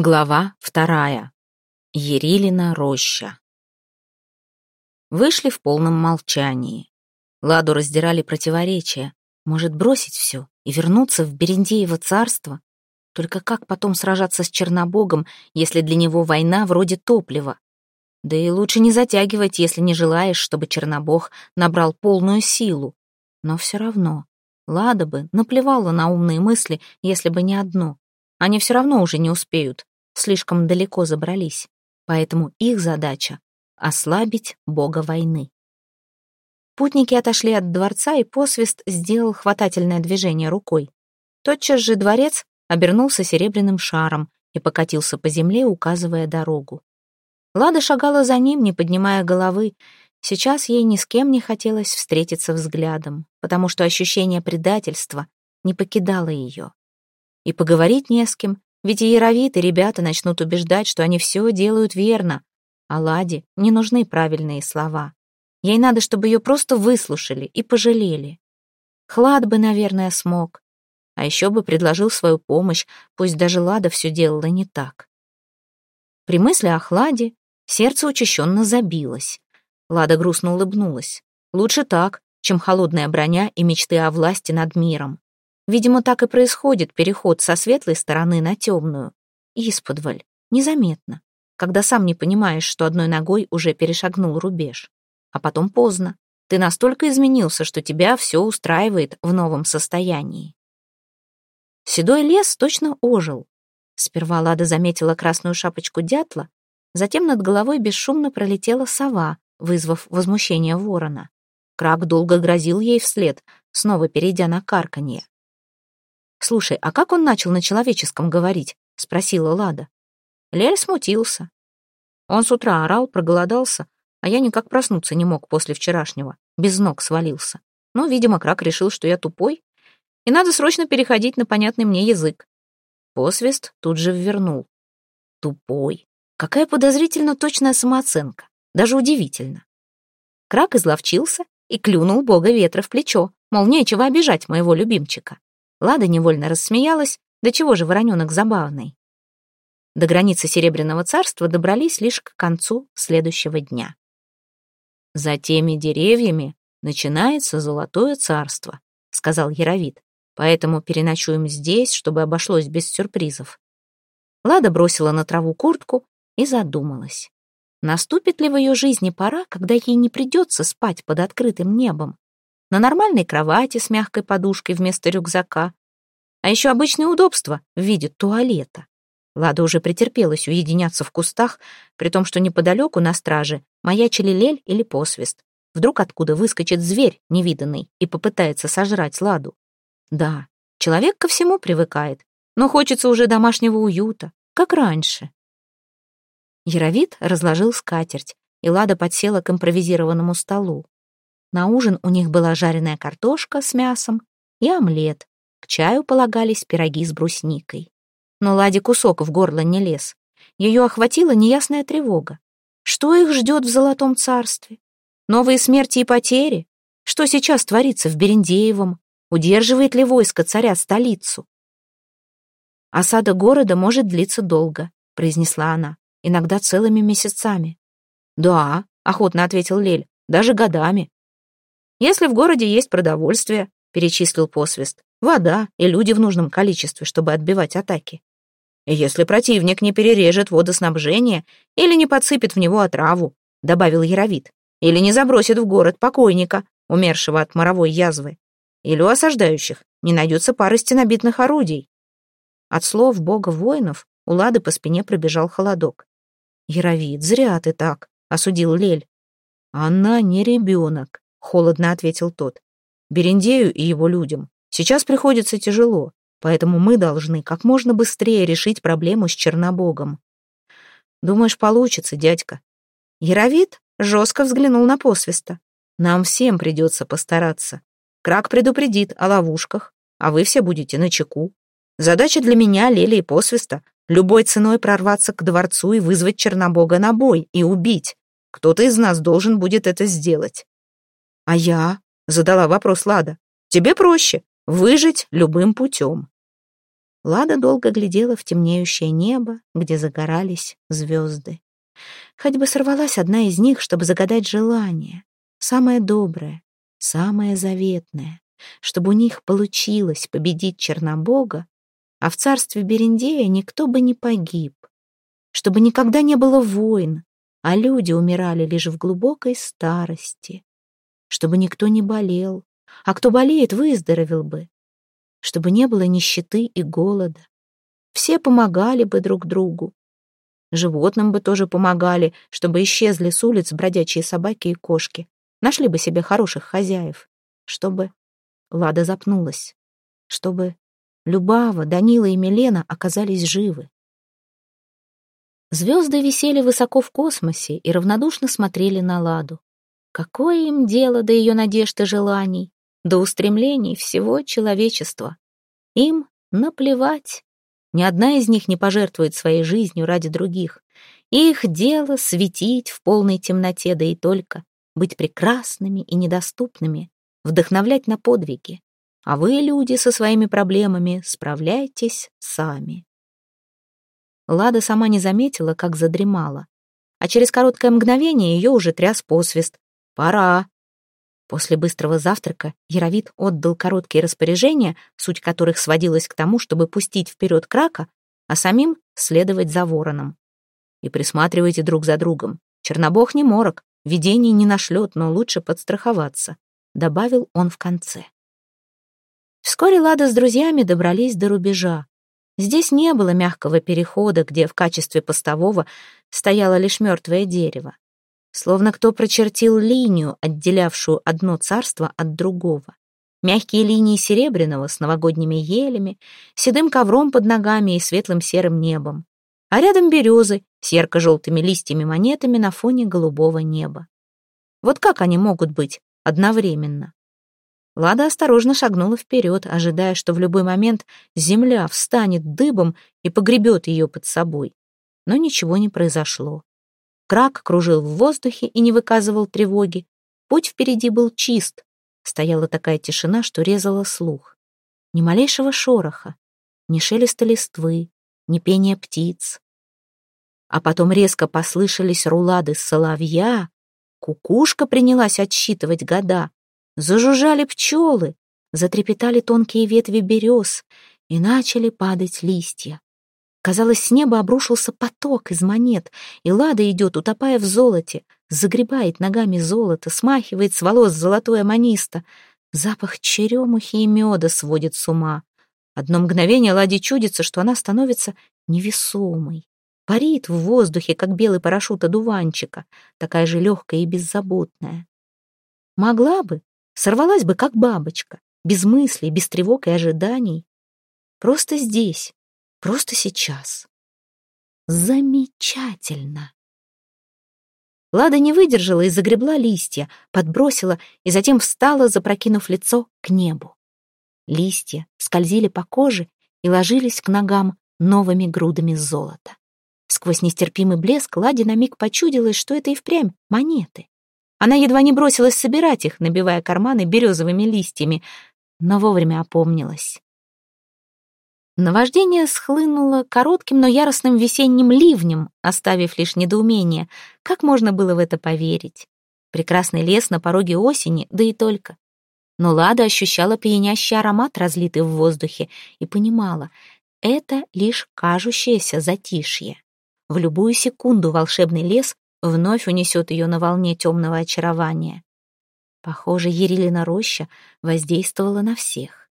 Глава вторая. Ерилина роща. Вышли в полном молчании. Ладу раздирали противоречия. Может, бросить все и вернуться в Берендеево царство? Только как потом сражаться с Чернобогом, если для него война вроде топлива? Да и лучше не затягивать, если не желаешь, чтобы Чернобог набрал полную силу. Но все равно, Лада бы наплевала на умные мысли, если бы не одно. Они все равно уже не успеют, слишком далеко забрались, поэтому их задача — ослабить бога войны. Путники отошли от дворца, и посвист сделал хватательное движение рукой. Тотчас же дворец обернулся серебряным шаром и покатился по земле, указывая дорогу. Лада шагала за ним, не поднимая головы. Сейчас ей ни с кем не хотелось встретиться взглядом, потому что ощущение предательства не покидало ее. И поговорить не с кем, ведь яровиты ребята начнут убеждать, что они все делают верно, а Ладе не нужны правильные слова. Ей надо, чтобы ее просто выслушали и пожалели. Хлад бы, наверное, смог. А еще бы предложил свою помощь, пусть даже Лада все делала не так. При мысли о Хладе сердце учащенно забилось. Лада грустно улыбнулась. Лучше так, чем холодная броня и мечты о власти над миром. Видимо, так и происходит переход со светлой стороны на темную. Исподволь, незаметно, когда сам не понимаешь, что одной ногой уже перешагнул рубеж. А потом поздно. Ты настолько изменился, что тебя все устраивает в новом состоянии. Седой лес точно ожил. Сперва Лада заметила красную шапочку дятла, затем над головой бесшумно пролетела сова, вызвав возмущение ворона. Крак долго грозил ей вслед, снова перейдя на карканье. «Слушай, а как он начал на человеческом говорить?» — спросила Лада. Лель смутился. Он с утра орал, проголодался, а я никак проснуться не мог после вчерашнего. Без ног свалился. Ну, видимо, Крак решил, что я тупой, и надо срочно переходить на понятный мне язык. Посвист тут же ввернул. Тупой. Какая подозрительно точная самооценка. Даже удивительно. Крак изловчился и клюнул бога ветра в плечо, мол, нечего обижать моего любимчика. Лада невольно рассмеялась, да чего же вороненок забавный. До границы Серебряного царства добрались лишь к концу следующего дня. «За теми деревьями начинается Золотое царство», — сказал Яровит, «поэтому переночуем здесь, чтобы обошлось без сюрпризов». Лада бросила на траву куртку и задумалась. Наступит ли в ее жизни пора, когда ей не придется спать под открытым небом? На нормальной кровати с мягкой подушкой вместо рюкзака, а еще обычное удобство в виде туалета. Лада уже претерпелась уединяться в кустах, при том, что неподалеку на страже маячили лель или посвист. Вдруг откуда выскочит зверь невиданный и попытается сожрать Ладу. Да, человек ко всему привыкает, но хочется уже домашнего уюта, как раньше. Яровит разложил скатерть, и Лада подсела к импровизированному столу. На ужин у них была жареная картошка с мясом и омлет. К чаю полагались пироги с брусникой. Но Ладе кусок в горло не лез. Ее охватила неясная тревога. Что их ждет в Золотом Царстве? Новые смерти и потери? Что сейчас творится в Берендеевом? Удерживает ли войско царя столицу? «Осада города может длиться долго», — произнесла она, «иногда целыми месяцами». «Да», — охотно ответил Лель, — «даже годами. Если в городе есть продовольствие, перечислил посвист, вода и люди в нужном количестве, чтобы отбивать атаки. Если противник не перережет водоснабжение или не подсыпет в него отраву, добавил Яровит, или не забросит в город покойника, умершего от моровой язвы, или у осаждающих не найдется пары стенобитных орудий. От слов бога воинов у Лады по спине пробежал холодок. «Яровит, зря ты так», — осудил Лель. «Она не ребенок. — холодно ответил тот. «Берендею и его людям сейчас приходится тяжело, поэтому мы должны как можно быстрее решить проблему с Чернобогом». «Думаешь, получится, дядька?» Яровит жестко взглянул на посвиста. «Нам всем придется постараться. Крак предупредит о ловушках, а вы все будете на чеку. Задача для меня, Лели и посвиста — любой ценой прорваться к дворцу и вызвать Чернобога на бой и убить. Кто-то из нас должен будет это сделать. «А я?» — задала вопрос Лада. «Тебе проще. Выжить любым путем». Лада долго глядела в темнеющее небо, где загорались звезды. Хоть бы сорвалась одна из них, чтобы загадать желание. Самое доброе, самое заветное. Чтобы у них получилось победить Чернобога, а в царстве Берендея никто бы не погиб. Чтобы никогда не было войн, а люди умирали лишь в глубокой старости. Чтобы никто не болел, а кто болеет, выздоровел бы. Чтобы не было нищеты и голода. Все помогали бы друг другу. Животным бы тоже помогали, чтобы исчезли с улиц бродячие собаки и кошки. Нашли бы себе хороших хозяев. Чтобы... Лада запнулась. Чтобы Любава, Данила и Милена оказались живы. Звезды висели высоко в космосе и равнодушно смотрели на Ладу. Какое им дело до ее надежд и желаний, до устремлений всего человечества? Им наплевать. Ни одна из них не пожертвует своей жизнью ради других. Их дело светить в полной темноте, да и только, быть прекрасными и недоступными, вдохновлять на подвиги. А вы, люди, со своими проблемами справляйтесь сами. Лада сама не заметила, как задремала. А через короткое мгновение ее уже тряс посвист. «Пора!» После быстрого завтрака Яровит отдал короткие распоряжения, суть которых сводилась к тому, чтобы пустить вперед крака, а самим следовать за вороном. И присматривайте друг за другом. Чернобог не морок, видений не нашлет, но лучше подстраховаться, добавил он в конце. Вскоре Лада с друзьями добрались до рубежа. Здесь не было мягкого перехода, где в качестве постового стояло лишь мертвое дерево. Словно кто прочертил линию, отделявшую одно царство от другого. Мягкие линии серебряного с новогодними елями, седым ковром под ногами и светлым серым небом. А рядом березы с ярко-желтыми листьями-монетами на фоне голубого неба. Вот как они могут быть одновременно? Лада осторожно шагнула вперед, ожидая, что в любой момент земля встанет дыбом и погребет ее под собой. Но ничего не произошло. Крак кружил в воздухе и не выказывал тревоги. Путь впереди был чист. Стояла такая тишина, что резала слух. Ни малейшего шороха, ни шелеста листвы, ни пения птиц. А потом резко послышались рулады соловья, кукушка принялась отсчитывать года, Зажужжали пчелы, затрепетали тонкие ветви берез, и начали падать листья. Казалось, с неба обрушился поток из монет, и Лада идет, утопая в золоте, загребает ногами золото, смахивает с волос золотое манисто. Запах черемухи и меда сводит с ума. Одно мгновение Ладе чудится, что она становится невесомой. Парит в воздухе, как белый парашют одуванчика, такая же легкая и беззаботная. Могла бы, Сорвалась бы, как бабочка, без мыслей, без тревог и ожиданий. Просто здесь, просто сейчас. Замечательно. Лада не выдержала и загребла листья, подбросила и затем встала, запрокинув лицо к небу. Листья скользили по коже и ложились к ногам новыми грудами золота. Сквозь нестерпимый блеск Ладе на миг почудилось, что это и впрямь монеты. Она едва не бросилась собирать их, набивая карманы березовыми листьями, но вовремя опомнилась. Наваждение схлынуло коротким, но яростным весенним ливнем, оставив лишь недоумение. Как можно было в это поверить? Прекрасный лес на пороге осени, да и только. Но Лада ощущала пьянящий аромат, разлитый в воздухе, и понимала, это лишь кажущееся затишье. В любую секунду волшебный лес вновь унесет ее на волне темного очарования. Похоже, Ерилина роща воздействовала на всех.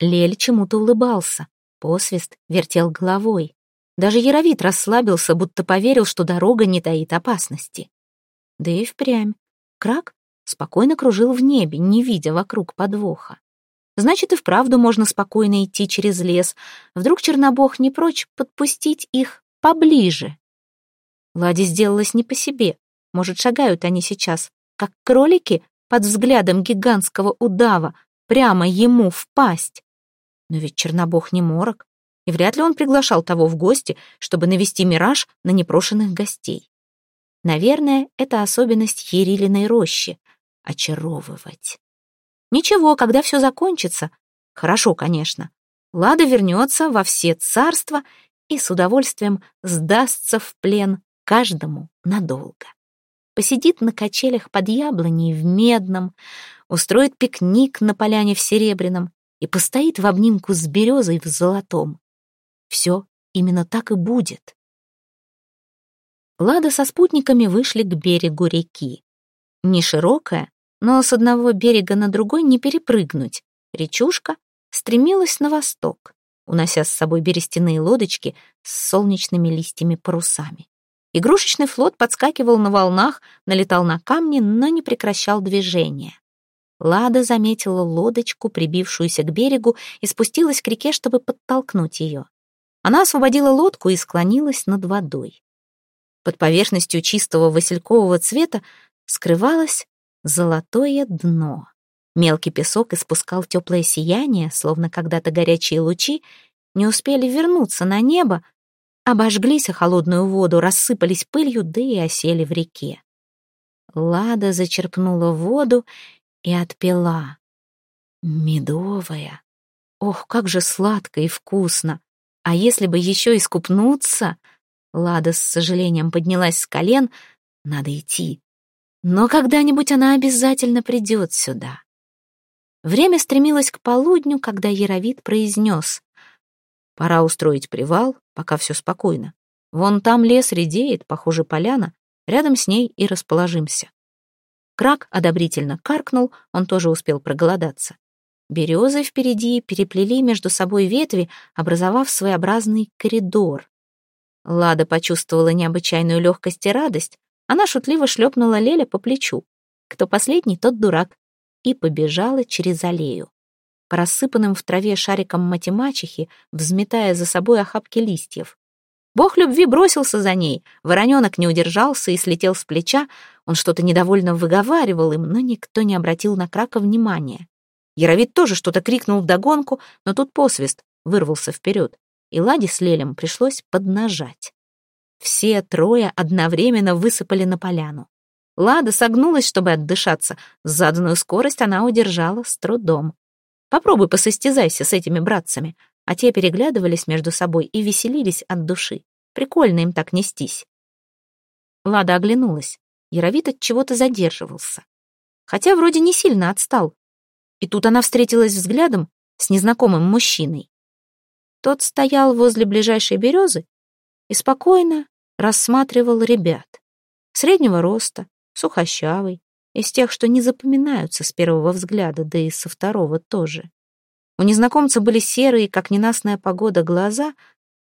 Лель чему-то улыбался, посвист вертел головой. Даже Яровит расслабился, будто поверил, что дорога не таит опасности. Да и впрямь. Крак спокойно кружил в небе, не видя вокруг подвоха. Значит, и вправду можно спокойно идти через лес. Вдруг Чернобог не прочь подпустить их поближе. Ладе сделалось не по себе. Может, шагают они сейчас, как кролики, под взглядом гигантского удава, прямо ему в пасть. Но ведь Чернобог не морок, и вряд ли он приглашал того в гости, чтобы навести мираж на непрошенных гостей. Наверное, это особенность Ерилиной рощи — очаровывать. Ничего, когда все закончится. Хорошо, конечно. Лада вернется во все царства и с удовольствием сдастся в плен каждому надолго. Посидит на качелях под яблоней в медном, устроит пикник на поляне в серебряном и постоит в обнимку с березой в золотом. Все именно так и будет. Лада со спутниками вышли к берегу реки. Не широкая, но с одного берега на другой не перепрыгнуть. Речушка стремилась на восток, унося с собой берестяные лодочки с солнечными листьями-парусами. Игрушечный флот подскакивал на волнах, налетал на камни, но не прекращал движения. Лада заметила лодочку, прибившуюся к берегу, и спустилась к реке, чтобы подтолкнуть ее. Она освободила лодку и склонилась над водой. Под поверхностью чистого василькового цвета скрывалось золотое дно. Мелкий песок испускал теплое сияние, словно когда-то горячие лучи не успели вернуться на небо, обожглись о холодную воду, рассыпались пылью, да и осели в реке. Лада зачерпнула воду и отпила. Медовая. Ох, как же сладко и вкусно! А если бы еще искупнуться? Лада с сожалением поднялась с колен. Надо идти. Но когда-нибудь она обязательно придет сюда. Время стремилось к полудню, когда Яровит произнес. «Пора устроить привал, пока все спокойно. Вон там лес редеет, похоже, поляна. Рядом с ней и расположимся». Крак одобрительно каркнул, он тоже успел проголодаться. Березы впереди переплели между собой ветви, образовав своеобразный коридор. Лада почувствовала необычайную легкость и радость. Она шутливо шлепнула Леля по плечу. Кто последний, тот дурак и побежала через аллею. По рассыпанным в траве шарикам матемачехи, взметая за собой охапки листьев. Бог любви бросился за ней, вороненок не удержался и слетел с плеча, он что-то недовольно выговаривал им, но никто не обратил на Крака внимания. Яровид тоже что-то крикнул вдогонку, но тут посвист вырвался вперед, и Ладе с Лелем пришлось поднажать. Все трое одновременно высыпали на поляну. Лада согнулась, чтобы отдышаться. Заданную скорость она удержала с трудом. Попробуй посостязайся с этими братцами. А те переглядывались между собой и веселились от души. Прикольно им так нестись. Лада оглянулась. Яровит от чего-то задерживался. Хотя вроде не сильно отстал. И тут она встретилась взглядом с незнакомым мужчиной. Тот стоял возле ближайшей березы и спокойно рассматривал ребят. Среднего роста, сухощавый, из тех, что не запоминаются с первого взгляда, да и со второго тоже. У незнакомца были серые, как ненастная погода, глаза,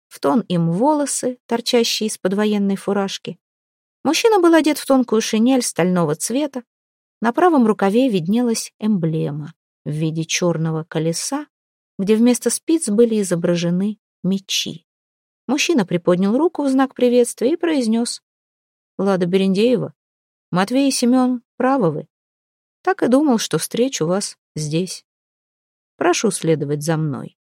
в тон им волосы, торчащие из-под военной фуражки. Мужчина был одет в тонкую шинель стального цвета. На правом рукаве виднелась эмблема в виде черного колеса, где вместо спиц были изображены мечи. Мужчина приподнял руку в знак приветствия и произнес. «Лада Берендеева, Матвей и Семен правы вы. Так и думал, что встречу вас здесь. Прошу следовать за мной.